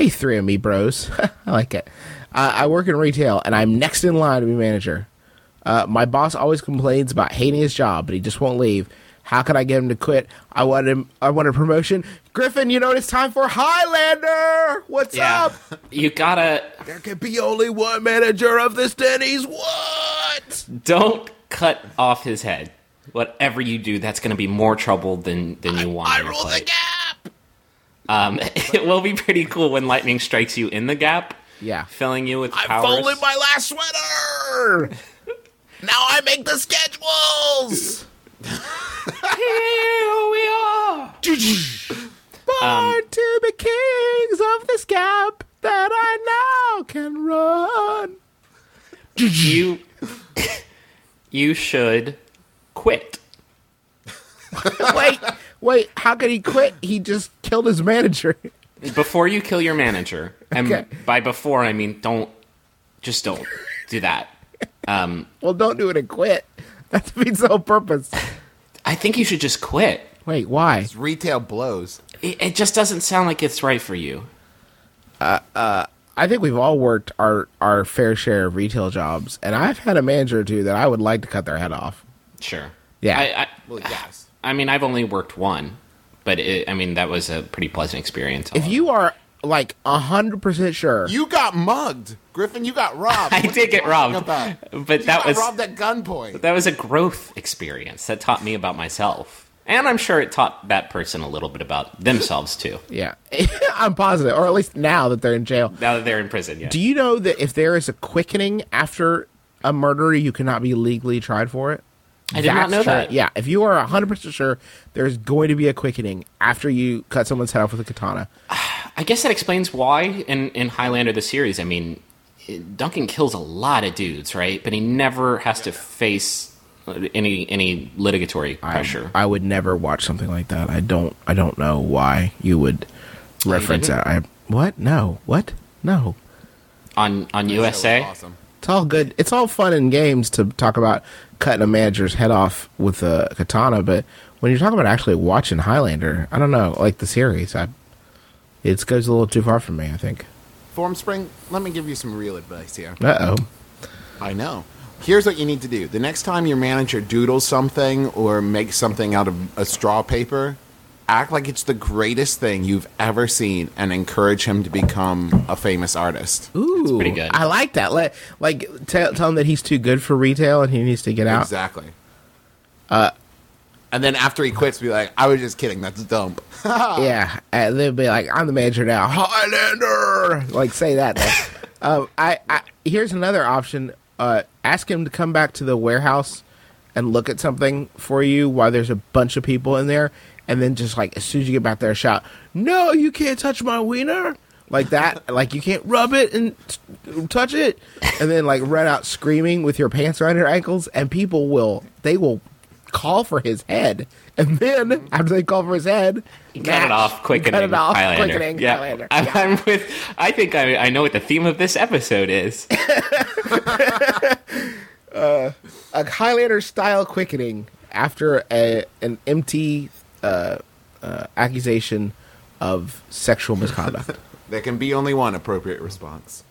Hey, three of me bros. I like it. Uh, I work in retail, and I'm next in line to be manager. Uh, my boss always complains about hating his job, but he just won't leave. How can I get him to quit? I want him. I want a promotion. Griffin, you know what it's time for Highlander. What's Yeah. up? You gotta There can be only one manager of this Denny's. What? don't cut off his head. Whatever you do, that's gonna be more trouble than than you want. I on your the plate. Gap. Um, it will be pretty cool when lightning strikes you in the gap. Yeah. filling you with I powers. folded my last sweater. now I make the schedules. Here we are. Born to be kings of this gap that I now can run. You you should quit. wait, wait. How could he quit? He just killed his manager. before you kill your manager, and Okay. by before I mean don't, just don't do that. Um, Well, don't do it and quit. That defeats the whole purpose. I think you should just quit. Wait, why? Retail blows. It, it just doesn't sound like it's right for you. I think we've all worked our our fair share of retail jobs, and I've had a manager or two that I would like to cut their head off. Sure. Yeah. I, I, Well, yes. I mean, I've only worked one, but it, I mean that was a pretty pleasant experience. If you are like hundred percent sure, You got mugged, Griffin. You got robbed. I What are did get robbed, about? but You that got was robbed at gunpoint. that was a growth experience that taught me about myself, and I'm sure it taught that person a little bit about themselves too. yeah, I'm positive, or at least now that they're in jail. Now that they're in prison, yeah. Do you know that if there is a quickening after a murder, you cannot be legally tried for it? I did not know true. that. Yeah, if you are 100% sure there's going to be a quickening after you cut someone's head off with a katana. I guess that explains why in, in Highlander the series. I mean, Duncan kills a lot of dudes, right? But he never has to face any any litigatory pressure. I would never watch something like that. I don't I don't know why you would oh, reference didn't? that. I what? No. What? No. on on That USA, Awesome. It's all good. It's all fun and games to talk about cutting a manager's head off with a katana, but when you're talking about actually watching Highlander, I don't know, like the series, I it goes a little too far for me, I think. Formspring, let me give you some real advice here. Uh-oh. I know. Here's what you need to do. The next time your manager doodles something or makes something out of a straw paper, act like it's the greatest thing you've ever seen and encourage him to become a famous artist. Ooh, pretty good. I like that. Let, like, tell, tell him that he's too good for retail and he needs to get out. Exactly. Uh, and then after he quits, be like, I was just kidding. That's dumb. Yeah, and they'll be like, "I'm the manager now, Highlander." Like, say that. um, I, I here's another option. Uh, ask him to come back to the warehouse and look at something for you while there's a bunch of people in there, and then just like as soon as you get back there, shout, "No, you can't touch my wiener!" Like that. like you can't rub it and t- touch it, and then like run out screaming with your pants around your ankles, and people will they will call for his head, and then after they call for his head, cut it off, quickening, cut it off, Highlander. quickening, yeah, Highlander. I'm, Yeah. I'm with. I think I, I know what the theme of this episode is. Uh, a Highlander style quickening after a, an empty uh, uh, accusation of sexual misconduct. there can be only one appropriate response.